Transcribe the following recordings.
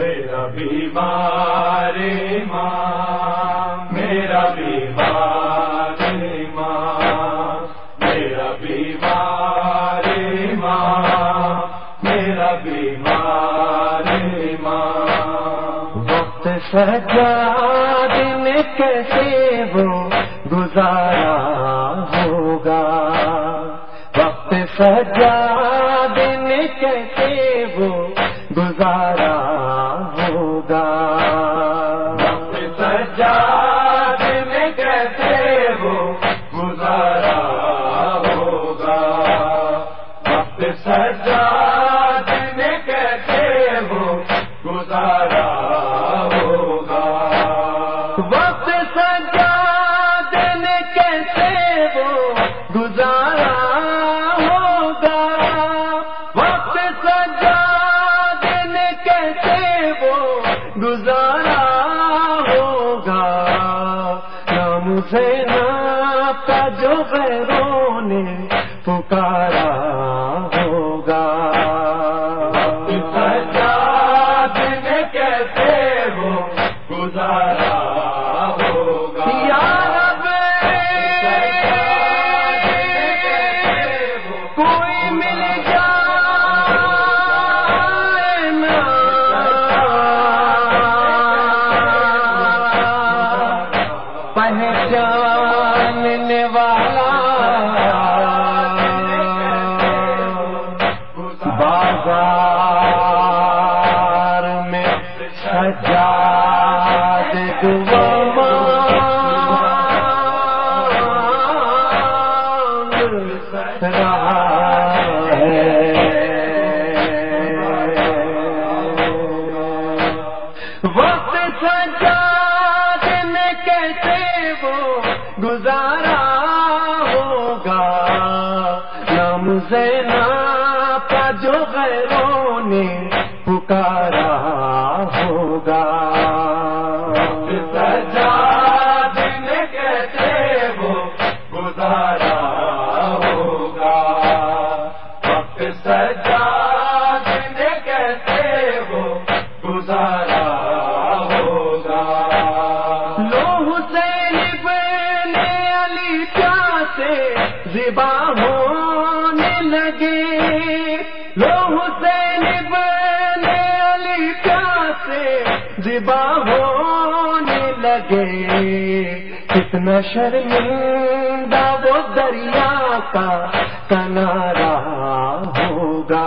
میرا بیمار ماں، میرا بیمار ماں، میرا بیمار ماں، میرا بیمار ماں۔ وقت سجا دن کیسے وہ گزارا ہوگا؟ وقت سجا کیسے وہ گزارا ہوگا؟ وقت سجا دن کیسے وہ گزارا ہوگا؟ وقت سجا دن کیسے وہ گزارا ہوگا؟ وقت سجا دن کیسے وہ گزارا غیروں نے گزارا ہوگا۔ نام زینا کا جو غیروں نے پکارا ہوگا۔ زبا ہونے لگے۔ لو حسین ابن علی پیاسے زبا ہونے لگے۔ کتنا شرمندہ وہ دریا کا کنارا ہوگا۔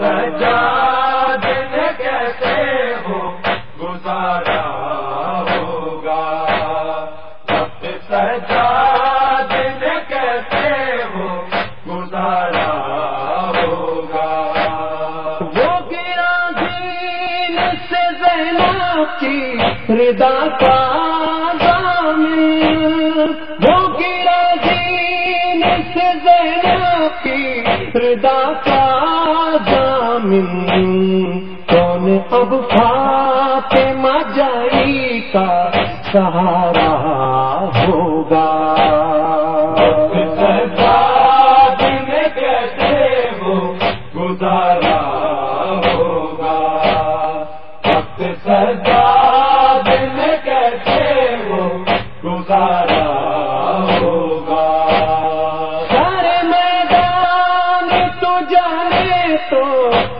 سجا دن کیسے گزارا ہوگا؟ وقت ردا کا دامن وہ گرا دین سے زینب کی ردا کا دامن کون اب فاطمہ جائی کا سہارا ہوگا؟ سجا دن گزارا ہوگا؟ وقت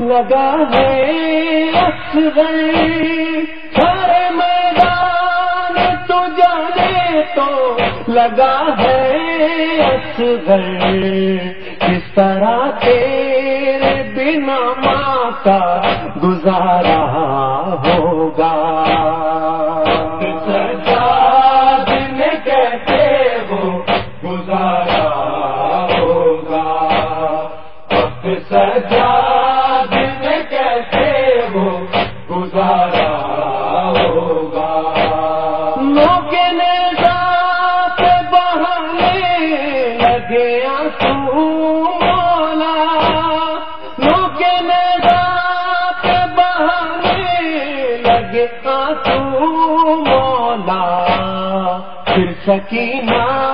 لگا ہے اصغر سارے میدان تو جانے تو لگا ہے اصغر کس طرح تیرے بنا ماں کا گزارا ہوگا۔ گزارا، ہوگا۔ وقت سجا دن کیسے وہ گزارا، ہوگا۔ موقع نے ذات بہانے لگے آنسو مولا۔ موقع نے ذات بہانے لگے آنسو مولا۔ پھر سکینہ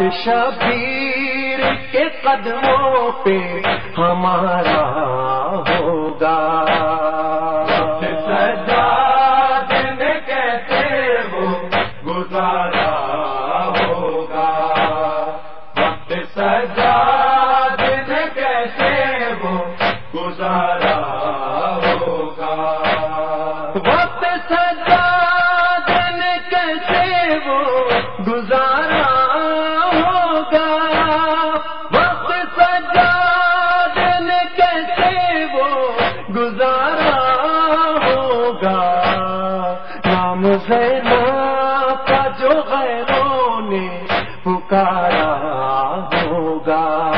شبیر کے قدموں پہ ہمارا ہوگا۔ سجا کیسے وہ گزارا ہوگا؟ وقت سجا دن کیسے وہ گزارا ہوگا؟ وقت سجا گزارا ہوگا۔ نام زینا کا جو غیروں نے پکارا ہوگا۔